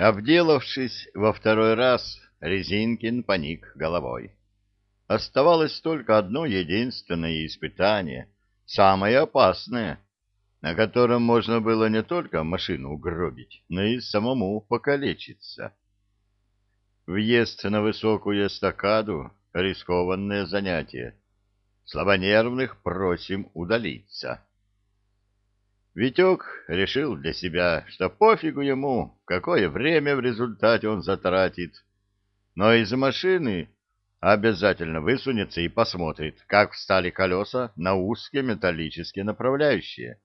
Обделавшись во второй раз, Резинкин поник головой. Оставалось только одно единственное испытание, самое опасное, на котором можно было не только машину угробить, но и самому покалечиться. Въезд на высокую эстакаду — рискованное занятие. Слабонервных просим удалиться. Витек решил для себя, что пофигу ему, какое время в результате он затратит, но из машины обязательно высунется и посмотрит, как встали колеса на узкие металлические направляющие.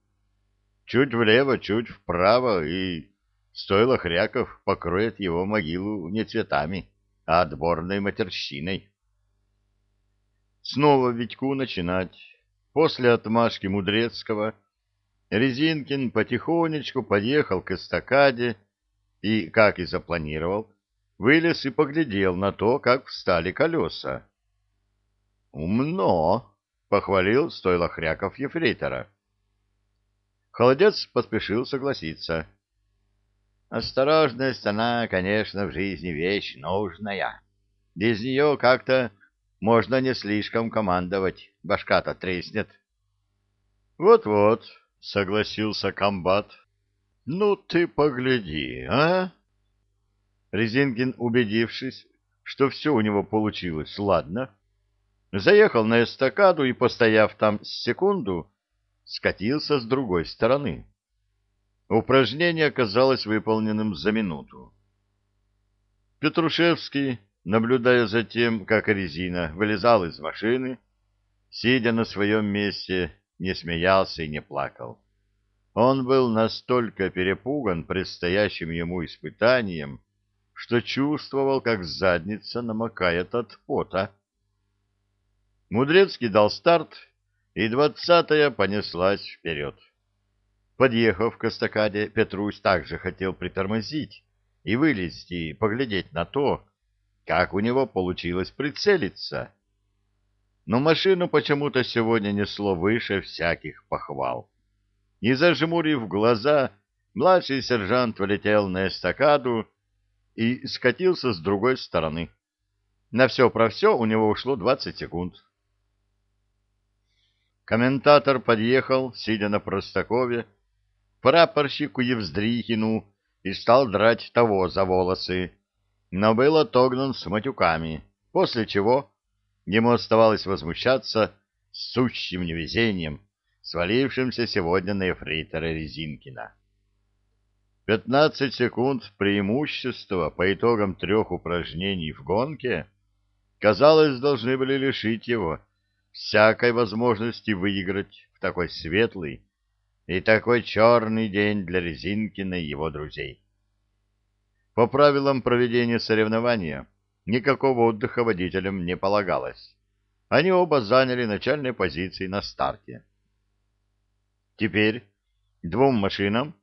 Чуть влево, чуть вправо, и стойло хряков покроет его могилу не цветами, а отборной матерщиной. Снова Витьку начинать. После отмашки Мудрецкого — Резинкин потихонечку подъехал к эстакаде и, как и запланировал, вылез и поглядел на то, как встали колеса. «Умно!» — похвалил стойло хряков ефрейтора. Холодец поспешил согласиться. «Осторожность, она, конечно, в жизни вещь нужная. Без нее как-то можно не слишком командовать, башка-то треснет». «Вот-вот», — согласился комбат. — Ну ты погляди, а? Резинкин, убедившись, что все у него получилось ладно, заехал на эстакаду и, постояв там секунду, скатился с другой стороны. Упражнение оказалось выполненным за минуту. Петрушевский, наблюдая за тем, как резина вылезал из машины, сидя на своем месте, не смеялся и не плакал. Он был настолько перепуган предстоящим ему испытанием, что чувствовал, как задница намокает от пота. Мудрецкий дал старт, и двадцатая понеслась вперед. Подъехав к эстакаде, Петрусь также хотел притормозить и вылезти, поглядеть на то, как у него получилось прицелиться но машину почему-то сегодня несло выше всяких похвал. И зажмурив глаза, младший сержант влетел на эстакаду и скатился с другой стороны. На все про все у него ушло двадцать секунд. Комментатор подъехал, сидя на Простакове, прапорщику Евздрихину и стал драть того за волосы, но был отогнан с матюками, после чего Ему оставалось возмущаться сущим невезением, свалившимся сегодня на эфрейтора Резинкина. Пятнадцать секунд преимущества по итогам трех упражнений в гонке, казалось, должны были лишить его всякой возможности выиграть в такой светлый и такой черный день для Резинкина и его друзей. По правилам проведения соревнования, Никакого отдыха водителям не полагалось. Они оба заняли начальные позиции на старте. Теперь двум машинам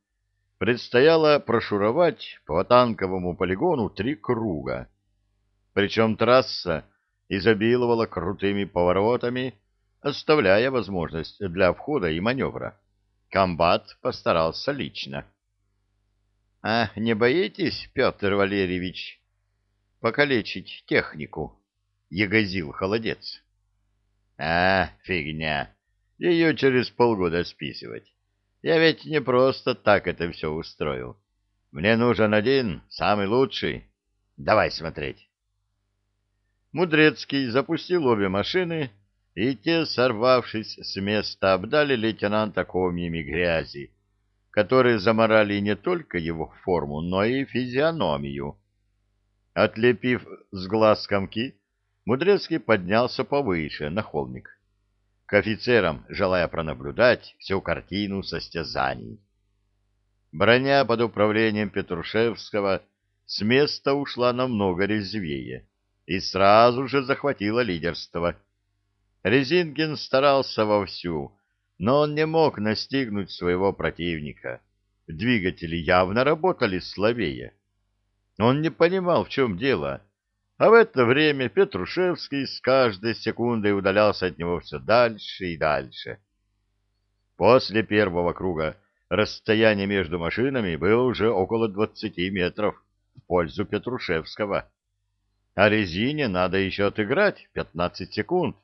предстояло прошуровать по танковому полигону три круга. Причем трасса изобиловала крутыми поворотами, оставляя возможность для входа и маневра. Комбат постарался лично. — А не боитесь, Петр Валерьевич, покалечить технику, — ягозил холодец. — А, фигня, ее через полгода списывать. Я ведь не просто так это все устроил. Мне нужен один, самый лучший. Давай смотреть. Мудрецкий запустил обе машины, и те, сорвавшись с места, обдали лейтенанта комьями грязи, которые заморали не только его форму, но и физиономию. Отлепив с глаз комки, Мудрецкий поднялся повыше, на холмик, к офицерам, желая пронаблюдать всю картину состязаний. Броня под управлением Петрушевского с места ушла намного резвее и сразу же захватила лидерство. Резинкин старался вовсю, но он не мог настигнуть своего противника. Двигатели явно работали слабее. Он не понимал, в чем дело, а в это время Петрушевский с каждой секундой удалялся от него все дальше и дальше. После первого круга расстояние между машинами было уже около двадцати метров, пользу Петрушевского. А резине надо еще отыграть 15 секунд.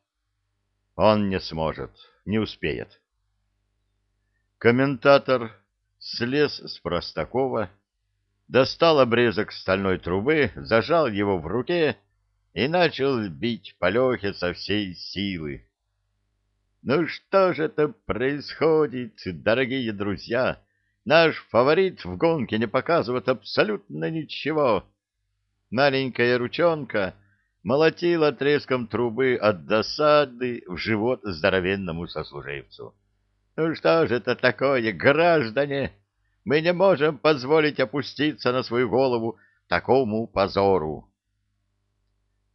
Он не сможет, не успеет. Комментатор слез с Простакова, достал обрезок стальной трубы, зажал его в руке и начал бить по Лехе со всей силы. Ну что же это происходит, дорогие друзья? Наш фаворит в гонке не показывает абсолютно ничего. Маленькая ручонка молотила треском трубы от досады в живот здоровенному сослуживцу. Ну что же это такое, граждане? Мы не можем позволить опуститься на свою голову такому позору.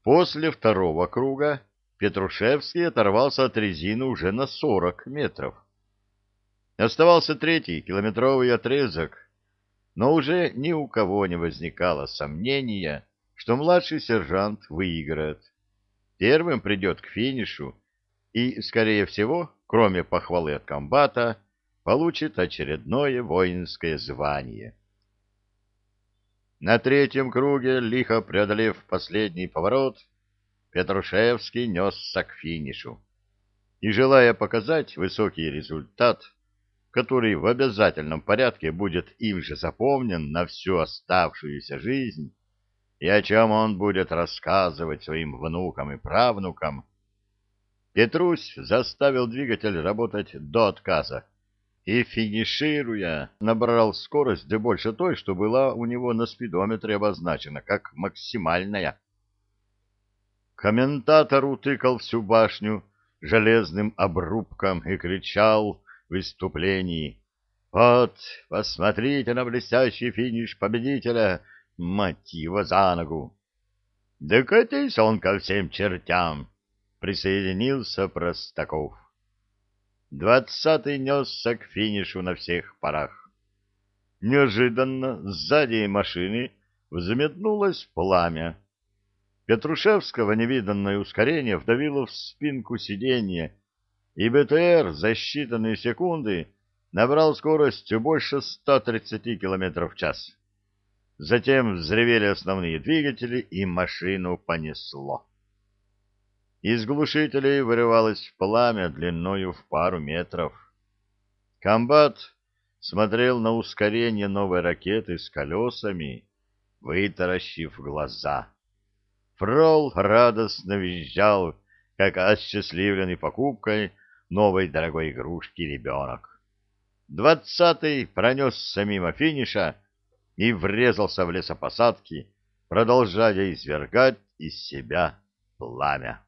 После второго круга Петрушевский оторвался от резины уже на сорок метров. Оставался третий километровый отрезок, но уже ни у кого не возникало сомнения, что младший сержант выиграет. Первым придет к финишу и, скорее всего, кроме похвалы от комбата, получит очередное воинское звание. На третьем круге, лихо преодолев последний поворот, Петрушевский несся к финишу. И, желая показать высокий результат, который в обязательном порядке будет им же запомнен на всю оставшуюся жизнь, и о чем он будет рассказывать своим внукам и правнукам, Петрусь заставил двигатель работать до отказа и, финишируя, набрал скорость больше той, что была у него на спидометре обозначена как максимальная. Комментатор утыкал всю башню железным обрубком и кричал выступлении. «Вот, посмотрите на блестящий финиш победителя, его за ногу!» «Да он ко всем чертям!» — присоединился Простаков. Двадцатый несся к финишу на всех парах. Неожиданно сзади машины взметнулось пламя. Петрушевского невиданное ускорение вдавило в спинку сиденья, и БТР за считанные секунды набрал скорость больше 130 км в час. Затем взревели основные двигатели, и машину понесло. Из глушителей вырывалось пламя длиною в пару метров. Комбат смотрел на ускорение новой ракеты с колесами, вытаращив глаза. Фрол радостно визжал, как осчастливленный покупкой новой дорогой игрушки ребенок. Двадцатый пронесся мимо финиша и врезался в лесопосадки, продолжая извергать из себя пламя.